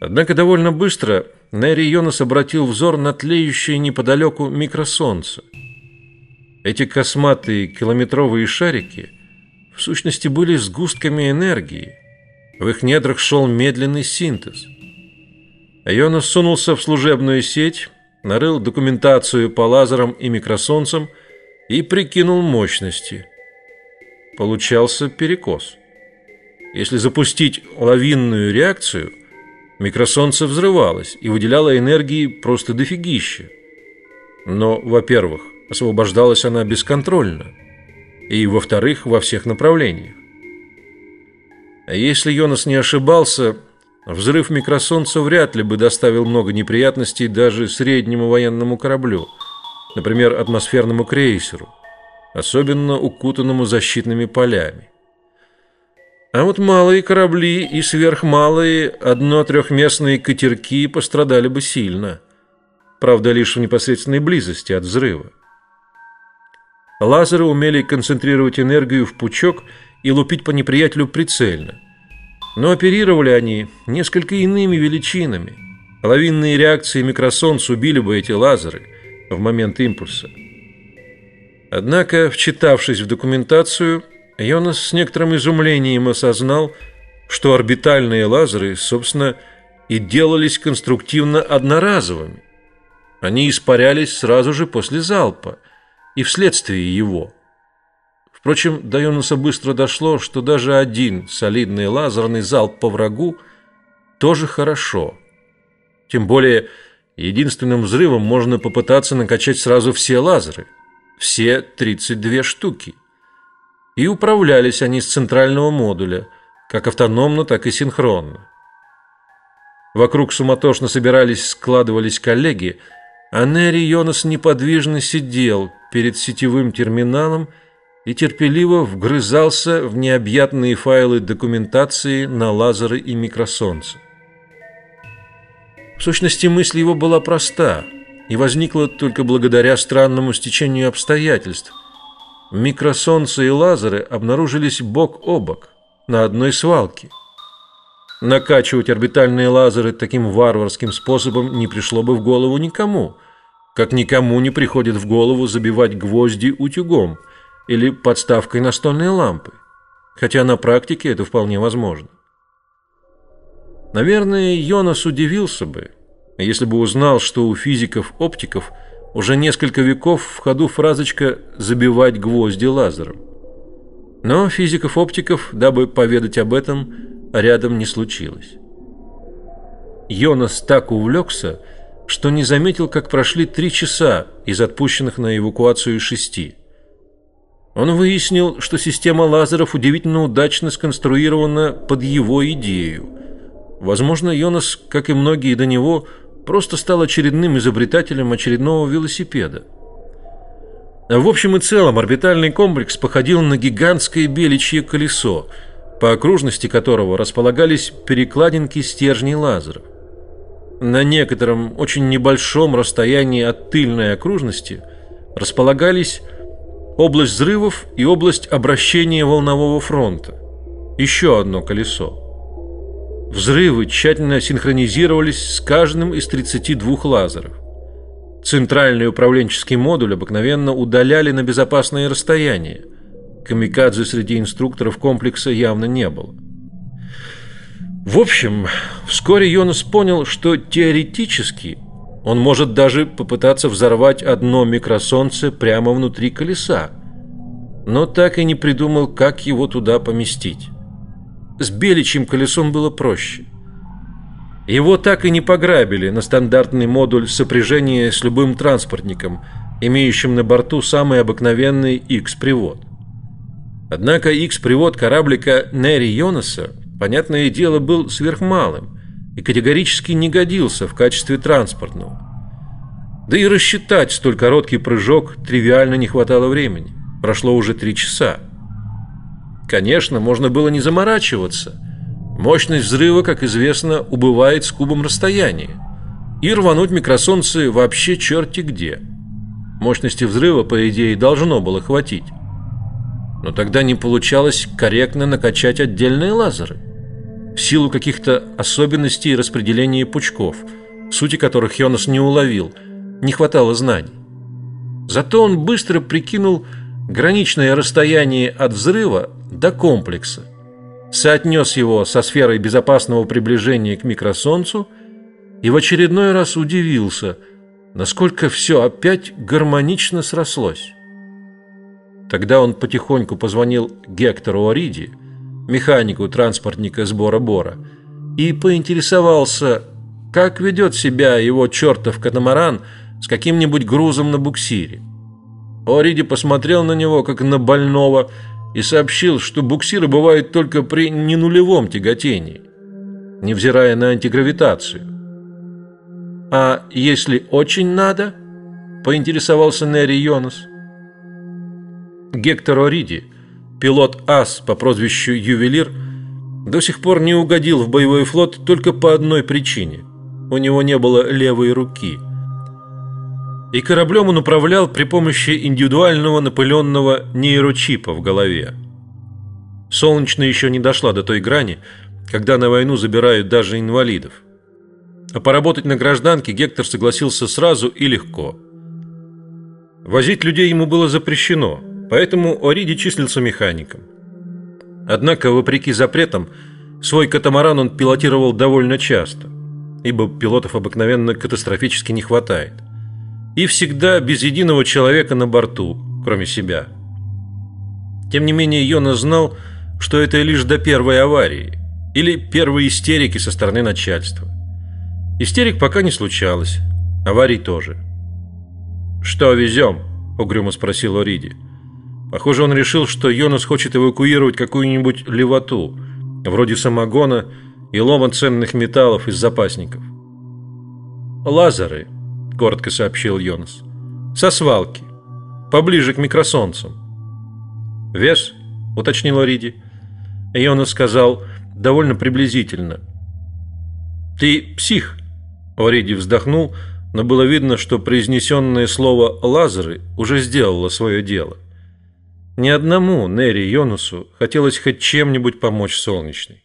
Однако довольно быстро Нери Йонас обратил взор на тлеющее неподалеку микросолнце. Эти косматые километровые шарики в сущности были сгустками энергии. В их недрах шел медленный синтез. Йонас сунулся в служебную сеть, нарыл документацию по лазерам и микросолнцам и прикинул мощности. Получался перекос. Если запустить лавинную реакцию, микросолнце взрывалось и выделяло энергии просто дофигища. Но, во-первых, освобождалась она бесконтрольно, и, во-вторых, во всех направлениях. А если Йонас не ошибался, взрыв микросолнца вряд ли бы доставил много неприятностей даже среднему военному кораблю, например, атмосферному крейсеру, особенно укутанному защитными полями. А вот малые корабли и сверхмалые одно-трехместные катерки пострадали бы сильно. Правда, лишь в непосредственной близости от взрыва. Лазеры умели концентрировать энергию в пучок и лупить по неприятелю прицельно. Но оперировали они несколько иными величинами. Лавинные реакции микросолнц убили бы эти лазеры в момент импульса. Однако, вчитавшись в документацию, Йонас с некоторым изумлением осознал, что орбитальные лазеры, собственно, и делались конструктивно одноразовыми. Они испарялись сразу же после залпа и вследствие его. Впрочем, до Йонаса быстро дошло, что даже один солидный лазерный залп по врагу тоже хорошо. Тем более, единственным взрывом можно попытаться накачать сразу все лазеры, все 32 штуки и управлялись они с центрального модуля, как автономно, так и синхронно. Вокруг суматошно собирались, складывались коллеги, а Нери Йонас неподвижно сидел перед сетевым терминалом и терпеливо вгрызался в необъятные файлы документации на лазеры и микросолнце. В сущности, мысль его была проста и возникла только благодаря странному стечению обстоятельств – Микросолнце и лазеры обнаружились бок о бок на одной свалке. Накачивать орбитальные лазеры таким варварским способом не пришло бы в голову никому, как никому не приходит в голову забивать гвозди утюгом или подставкой настольной лампы, хотя на практике это вполне возможно. Наверное, Йонас удивился бы, если бы узнал, что у физиков-оптиков – уже несколько веков в ходу фразочка «забивать гвозди лазером». Но физиков-оптиков, дабы поведать об этом, рядом не случилось. Йонас так увлекся, что не заметил, как прошли три часа из отпущенных на эвакуацию шести. Он выяснил, что система лазеров удивительно удачно сконструирована под его идею. Возможно, Йонас, как и многие до него, просто стал очередным изобретателем очередного велосипеда. В общем и целом орбитальный комплекс походил на гигантское беличье колесо, по окружности которого располагались перекладинки стержней лазеров. На некотором очень небольшом расстоянии от тыльной окружности располагались область взрывов и область обращения волнового фронта. Еще одно колесо. Взрывы тщательно синхронизировались с каждым из 32 лазеров. Центральный управленческий модуль обыкновенно удаляли на безопасное расстояние. Камикадзе среди инструкторов комплекса явно не было. В общем, вскоре Йонас понял, что теоретически он может даже попытаться взорвать одно микросолнце прямо внутри колеса, но так и не придумал, как его туда поместить. С беличьим колесом было проще. Его так и не пограбили на стандартный модуль сопряжения с любым транспортником, имеющим на борту самый обыкновенный X-привод. Однако X-привод кораблика Нери Йонаса, понятное дело, был сверхмалым и категорически не годился в качестве транспортного. Да и рассчитать столь короткий прыжок тривиально не хватало времени. Прошло уже три часа. Конечно, можно было не заморачиваться. Мощность взрыва, как известно, убывает с кубом расстояния. И рвануть микросолнце вообще черти где. Мощности взрыва, по идее, должно было хватить. Но тогда не получалось корректно накачать отдельные лазеры. в силу каких-то особенностей распределения пучков, сути которых Йонас не уловил, не хватало знаний. Зато он быстро прикинул граничное расстояние от взрыва до комплекса, соотнес его со сферой безопасного приближения к микросолнцу и в очередной раз удивился, насколько все опять гармонично срослось. Тогда он потихоньку позвонил Гектору Ориди, механику транспортника сбора Бора, и поинтересовался, как ведет себя его чертов катамаран с каким-нибудь грузом на буксире. Ориди посмотрел на него как на больного и сообщил, что буксиры бывают только при ненулевом тяготении, невзирая на антигравитацию. А если очень надо, поинтересовался Нери Йонас. Гектор Ориди, пилот ас по прозвищу Ювелир, до сих пор не угодил в боевой флот только по одной причине: у него не было левой руки. И кораблем он управлял при помощи индивидуального напыленного нейрочипа в голове. Солнечная еще не дошла до той грани, когда на войну забирают даже инвалидов. А поработать на гражданке Гектор согласился сразу и легко. Возить людей ему было запрещено, поэтому Ориди числился механиком. Однако, вопреки запретам, свой катамаран он пилотировал довольно часто, ибо пилотов обыкновенно катастрофически не хватает, и всегда без единого человека на борту, кроме себя. Тем не менее, Йона знал, что это лишь до первой аварии или первой истерики со стороны начальства. Истерик пока не случалось, аварий тоже. Что везем? угрюмо спросил Ориди. Похоже, он решил, что Йонас хочет эвакуировать какую-нибудь левоту, вроде самогона и лома ценных металлов из запасников. Лазеры, коротко сообщил Йонас. Со свалки, поближе к микросолнцам. Вес, уточнил Риди. Йонас сказал довольно приблизительно. Ты псих. Ориди вздохнул, но было видно, что произнесенное слово лазеры уже сделало свое дело. Ни одному Нери Йонусу хотелось хоть чем-нибудь помочь солнечной.